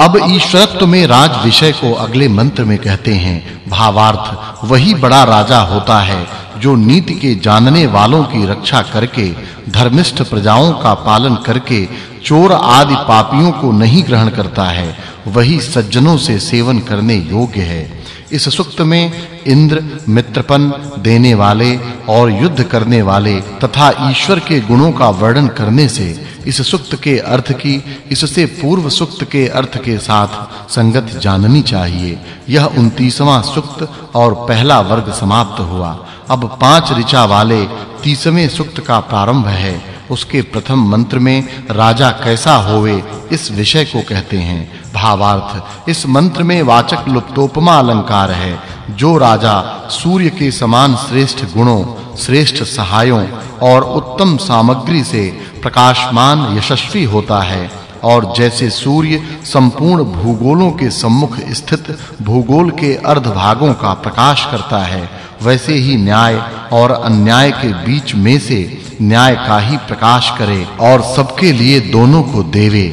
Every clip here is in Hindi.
अब ईश्वरत्व में राज विषय को अगले मंत्र में कहते हैं, भावार्थ, वही बड़ा राजा होता है, जो नीति के जानने वालों की रक्षा करके, धर्मिष्ठ प्रजाओं का पालन करके, चोर आदि पापियों को नहीं ग्रहण करता है, वही सज्जनों से सेवन करने योग्य है। इस सुक्त में इंद्र, मित्रपन देने वाले और युद्ध करने वाले तथा ईश्वर के गुणों का वर्णन करने से इस सुक्त के अर्थ की इससे पूर्व सुक्त के अर्थ के साथ संगत जाननी चाहिए। यह 29वां सुक्त और पहला वर्ग समाप्त हुआ। अब पाँच ऋचा वाले 30वें सुक्त का प्रारंभ है। उसके प्रथम मंत्र में, राजा कैसा होवे, इस विषय को कहते हैं। भावार्थ, इस मंत्र में वाचक् लुप्तोपमा अलंकार है। जो राजा सूर्य के समान श्रेष्ठ गुणों, श्रेष्ठ सहायों और उत्तम सामग्री से प्रकाशमान, यशस्वी होता है और जैसे सूर्य संपूर्ण भूगोलों के सम्मुख स्थित भूगोल के अर्ध भागों का प्रकाश करता है, वैसे ही न्याय और अन्याय के बीच में से न्याय का ही प्रकाश करे और सबके लिए दोनों को देवे।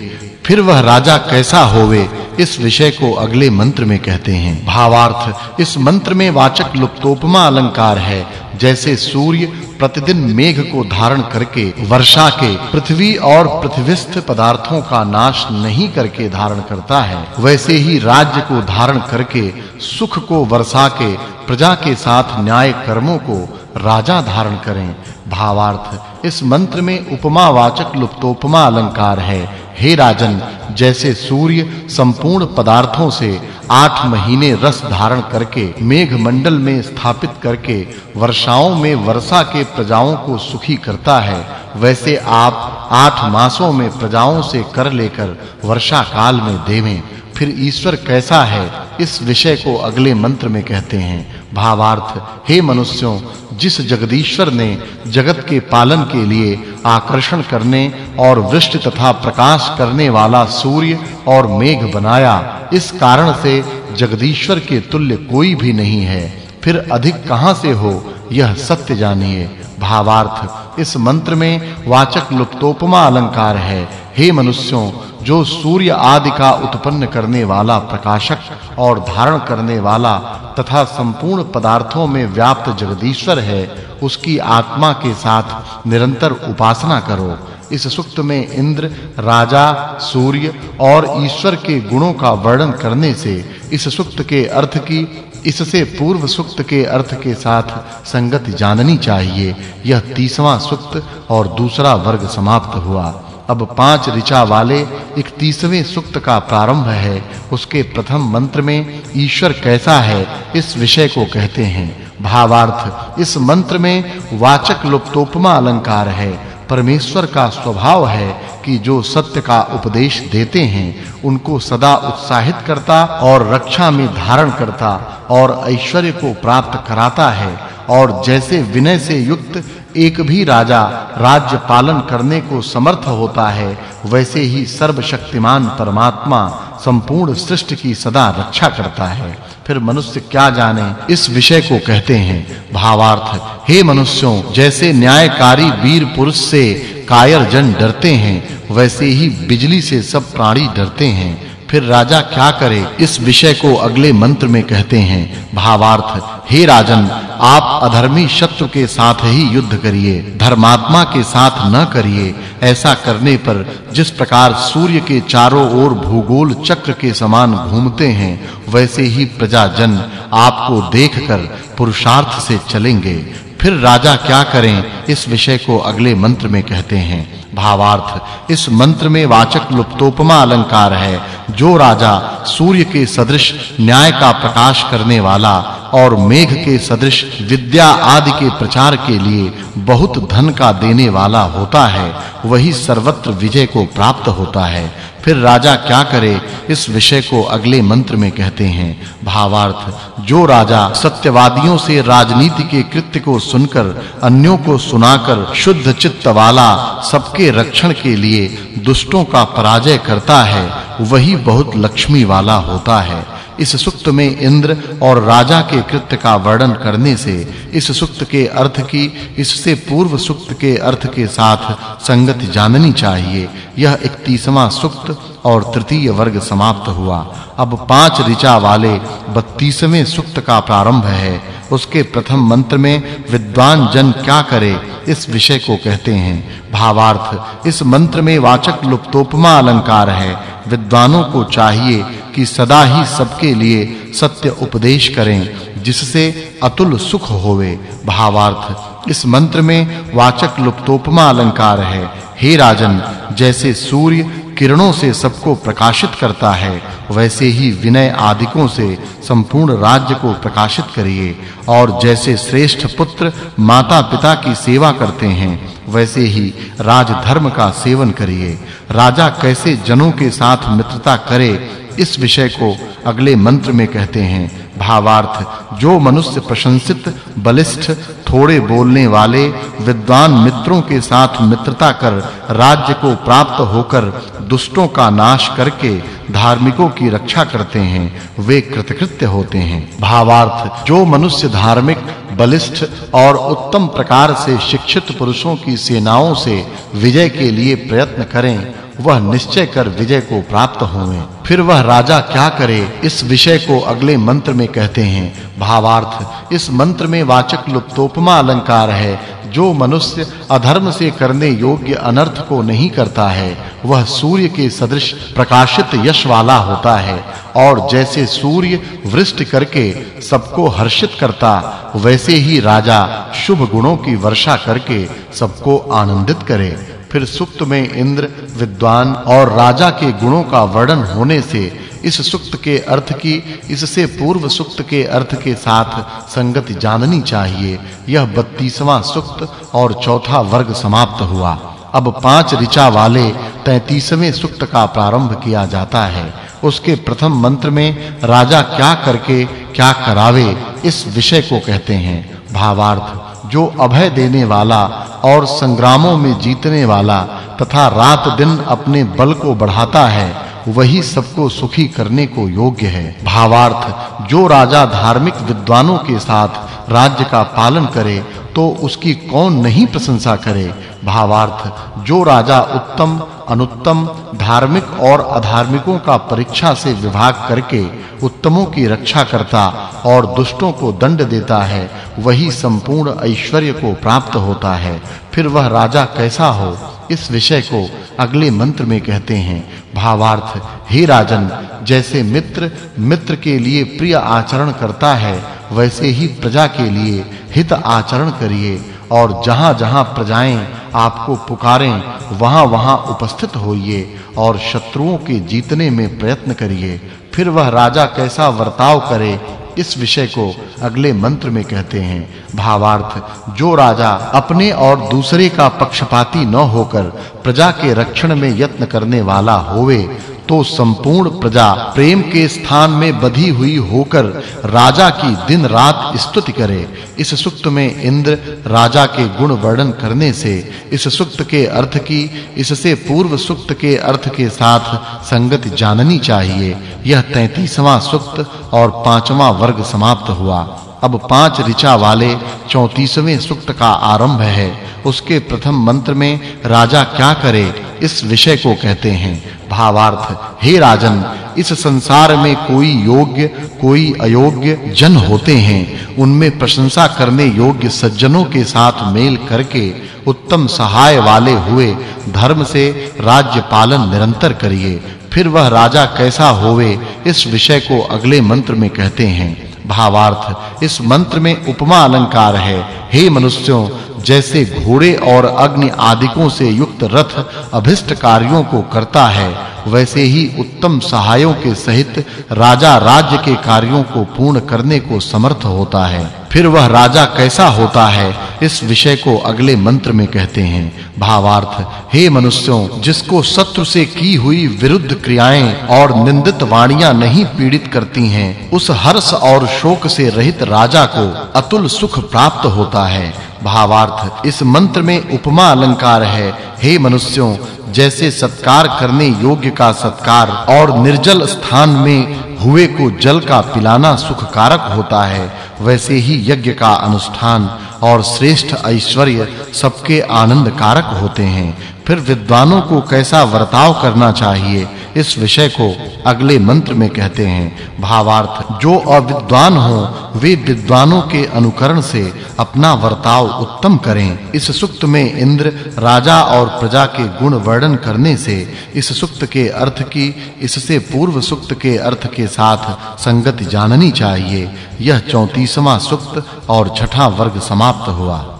फिर वह राजा कैसा होवे इस विषय को अगले मंत्र में कहते हैं। भावार्थ, इस मंत्र में वाचक् लुप्तोपमा अलंकार है। जैसे सूर्य प्रतिदिन मेघ को धारण करके वर्षा के पृथ्वी और पृथ्वीस्थ पदार्थों का नाश नहीं करके धारण करता है, वैसे ही राज्य को धारण करके सुख को वर्षा के, प्रजा के साथ न्याय कर्मों को राजा धारण करें। भावार्थ, इस मंत्र में उपमा उपमावाचक लुप्तोपमा अलंकार है। हे राजन, जैसे सूर्य संपूर्ण पदार्थों से आठ महीने रस धारण करके मेघ मंडल में स्थापित करके, वर्षाओं में वर्षा के प्रजाओं को सुखी करता है, वैसे आप आठ मासों में प्रजाओं से कर लेकर वर्षा काल में देवें। फिर ईश्वर कैसा है, इस विषय को अगले मंत्र में कहते हैं। भावार्थ, हे मनुष्यों, जिस जगदीश्वर ने जगत के पालन के लिए आकर्षण करने और वृष्टि तथा प्रकाश करने वाला सूर्य और मेघ बनाया, इस कारण से जगदीश्वर के तुल्य कोई भी नहीं है। फिर अधिक कहाँ से हो, यह सत्य जानिए। भावार्थ, इस मंत्र में वाचक् लुप्तोपमा अलंकार है। हे मनुष्यों, जो सूर्य आदि का उत्पन्न करने वाला प्रकाशक और धारण करने वाला तथा संपूर्ण पदार्थों में व्याप्त जगदीश्वर है, उसकी आत्मा के साथ निरंतर उपासना करो। इस सुक्त में इंद्र, राजा, सूर्य और ईश्वर के गुणों का वर्णन करने से इस सुक्त के अर्थ की, इससे पूर्व सुक्त के अर्थ के साथ संगति जाननी चाहिए। यह 30वां सुक्त और दूसरा वर्ग समाप्त हुआ। अब पाँच ऋचा वाले 31वें सुक्त का प्रारंभ है। उसके प्रथम मंत्र में ईश्वर कैसा है, इस विषय को कहते हैं। भावार्थ, इस मंत्र में वाचक् लुप्तोपमा अलंकार है। परमेश्वर का स्वभाव है कि जो सत्य का उपदेश देते हैं, उनको सदा उत्साहित करता और रक्षा में धारण करता और ऐश्वर्य को प्राप्त कराता है और जैसे विनय से युक्त एक भी राजा राज्य पालन करने को समर्थ होता है, वैसे ही सर्वशक्तिमान परमात्मा संपूर्ण सृष्टि की सदा रक्षा करता है। फिर मनुष्य क्या जाने, इस विषय को कहते हैं। भावार्थ, हे मनुष्यों, जैसे न्यायकारी वीर पुरुष से कायर जन डरते हैं, वैसे ही बिजली से सब प्राणी डरते हैं। फिर राजा क्या करे? इस विषय को अगले मंत्र में कहते हैं, भावार्थ, हे राजन, आप अधर्मी शत्रु के साथ ही युद्ध करिए, धर्मात्मा के साथ न करिए। ऐसा करने पर जिस प्रकार सूर्य के चारों ओर भूगोल चक्र के समान घूमते हैं, वैसे ही प्रजाजन आपको देखकर पुरुषार्थ से चलेंगे। फिर राजा क्या करें? इस विषय को अगले मंत्र में कहते हैं। भावार्थ, इस मंत्र में वाचक् लुप्तोपमा अलंकार है। जो राजा सूर्य के सदृश न्याय का प्रकाश करने वाला और मेघ के सदृश, विद्या आदि के प्रचार के लिए बहुत धन का देने वाला होता है, वही सर्वत्र विजय को प्राप्त होता है। फिर राजा क्या करे, इस विषय को अगले मंत्र में कहते हैं। भावार्थ, जो राजा सत्यवादियों से राजनीति के कृत्य को सुनकर, अन्यों को सुनाकर शुद्ध चित्त वाला सबके रक्षण के लिए दुष्टों का पराजय करता है, वही बहुत लक्ष्मी वाला होता है। इस सुक्त में इंद्र और राजा के कृत्य का वर्णन करने से, इस सुक्त के अर्थ की, इससे पूर्व सुक्त के अर्थ के साथ संगति जाननी चाहिए। यह 31वां सुक्त और तृतीय वर्ग समाप्त हुआ। अब पाँच ऋचा वाले 32वें सुक्त का प्रारंभ है। उसके प्रथम मंत्र में, विद्वान जन क्या करे? इस विषय को कहते हैं। भावार्थ, इस मंत्र में वाचक् लुप्तोपमा अलंकार है। विद्वानों को चाहिए कि सदा ही सबके लिए सत्य उपदेश करें, जिससे अतुल सुख होवे। भावार्थ, इस मंत्र में वाचक् लुप्तोपमा अलंकार है। हे राजन, जैसे सूर्य किरणों से सबको प्रकाशित करता है, वैसे ही विनय आदिकों से संपूर्ण राज्य को प्रकाशित करिए। और जैसे श्रेष्ठ पुत्र माता-पिता की सेवा करते हैं, वैसे ही राजधर्म का सेवन करिए। राजा कैसे जनों के साथ मित्रता करे इस विषय को अगले मंत्र में कहते हैं, भावार्थ, जो मनुष्य प्रशंसित, बलिष्ठ, थोड़े बोलने वाले, विद्वान मित्रों के साथ मित्रता कर, राज्य को प्राप्त होकर, दुष्टों का नाश करके, धार्मिकों की रक्षा करते हैं, वे कृतकृत्य होते हैं। भावार्थ, जो मनुष्य धार्मिक, बलिष्ठ और उत्तम प्रकार से शिक्षित पुरुषों की सेनाओं से विजय के लिए प्रयत्न करें वह निश्चय कर विजय को प्राप्त होवे फिर वह राजा क्या करे, इस विषय को अगले मंत्र में कहते हैं। भावार्थ, इस मंत्र में वाचक् लुप्तोपमा अलंकार है। जो मनुष्य अधर्म से करने योग्य अनर्थ को नहीं करता है, वह सूर्य के सदृश प्रकाशित यश वाला होता है। और जैसे सूर्य वृष्टि करके सबको हर्षित करता, वैसे ही राजा शुभ गुणों की वर्षा करके सबको आनंदित करे। फिर सुक्त में इंद्र, विद्वान और राजा के गुणों का वर्णन होने से इस सुक्त के अर्थ की, इससे पूर्व सुक्त के अर्थ के साथ संगति जाननी चाहिए। यह 32वां सुक्त और चौथा वर्ग समाप्त हुआ। अब पाँच ऋचा वाले 33वें सुक्त का प्रारंभ किया जाता है। उसके प्रथम मंत्र में, राजा क्या करके, क्या करावे, इस विषय को कहते हैं। भावार्थ जो अभय देने वाला और संग्रामों में जीतने वाला तथा रात दिन अपने बल को बढ़ाता है, वही सबको सुखी करने को योग्य है। भावार्थ, जो राजा धार्मिक विद्वानों के साथ राज्य का पालन करे तो उसकी कौन नहीं प्रशंसा करे? भावार्थ, जो राजा उत्तम, अनुत्तम, धार्मिक और अधार्मिकों का परीक्षा से विभाग करके उत्तमों की रक्षा करता और दुष्टों को दंड देता है, वही संपूर्ण ऐश्वर्य को प्राप्त होता है। फिर वह राजा कैसा हो? इस विषय को अगले मंत्र में कहते हैं। भावार्थ, हे राजन, जैसे मित्र मित्र के लिए प्रिय आचरण करता है वैसे ही प्रजा के लिए हित आचरण करिए और जहां-जहां प्रजाएँ आपको पुकारें, वहां-वहां उपस्थित होइए और शत्रुओं के जीतने में प्रयत्न करिए। फिर वह राजा कैसा वर्ताव करे, इस विषय को अगले मंत्र में कहते हैं। भावार्थ, जो राजा अपने और दूसरे का पक्षपाती न होकर प्रजा के रक्षण में यत्न करने वाला होवे तो संपूर्ण प्रजा प्रेम के स्थान में बधी हुई होकर राजा की दिन रात स्तुति करे। इस सुक्त में इंद्र राजा के गुण वर्णन करने से, इस सुक्त के अर्थ की, इससे पूर्व सुक्त के अर्थ के साथ संगति जाननी चाहिए। यह 33वां सुक्त और पांचवां वर्ग समाप्त हुआ। अब पाँच ऋचा वाले 34वें सुक्त का आरंभ है। उसके प्रथम मंत्र में राजा क्या करे? इस विषय को कहते हैं, भावार्थ, हे राजन, इस संसार में कोई योग्य, कोई अयोग्य जन होते हैं। उनमें प्रशंसा करने योग्य सज्जनों के साथ मेल करके उत्तम सहाय वाले हुए धर्म से राज्य पालन निरंतर करिए। फिर वह राजा कैसा होवे, इस विषय को अगले मंत्र में कहते हैं। भावार्थ, इस मंत्र में उपमा अलंकार है। हे मनुष्यों, जैसे घोड़े और अग्नि आदिकों से युक्त रथ अभिष्ट कार्यों को करता है, वैसे ही उत्तम सहायों के सहित राजा राज्य के कार्यों को पूर्ण करने को समर्थ होता है। फिर वह राजा कैसा होता है, इस विषय को अगले मंत्र में कहते हैं। भावार्थ, हे मनुष्यों, जिसको शत्रु से की हुई विरुद्ध क्रियाएँ और निंदित वाणियाँ नहीं पीड़ित करती हैं, उस हर्ष और शोक से रहित राजा को अतुल सुख प्राप्त होता है। भावार्थ, इस मंत्र में उपमा अलंकार है। हे मनुष्यों, जैसे सत्कार करने योग्य का सत्कार और निर्जल स्थान में हुए को जल का पिलाना सुख कारक होता है, वैसे ही यज्ञ का अनुष्ठान और श्रेष्ठ ऐश्वर्य सबके आनंद कारक होते हैं। फिर विद्वानों को कैसा वर्ताव करना चाहिए? इस विषय को अगले मंत्र में कहते हैं, भावार्थ, जो अविद्वान हो, वे विद्वानों के अनुकरण से अपना वर्ताव उत्तम करें। इस सुक्त में इंद्र, राजा और प्रजा के गुण वर्णन करने से, इस सुक्त के अर्थ की, इससे पूर्व सुक्त के अर्थ के साथ संगति जाननी चाहिए। यह 34वां सुक्त और छठा वर्ग समाप्त हुआ।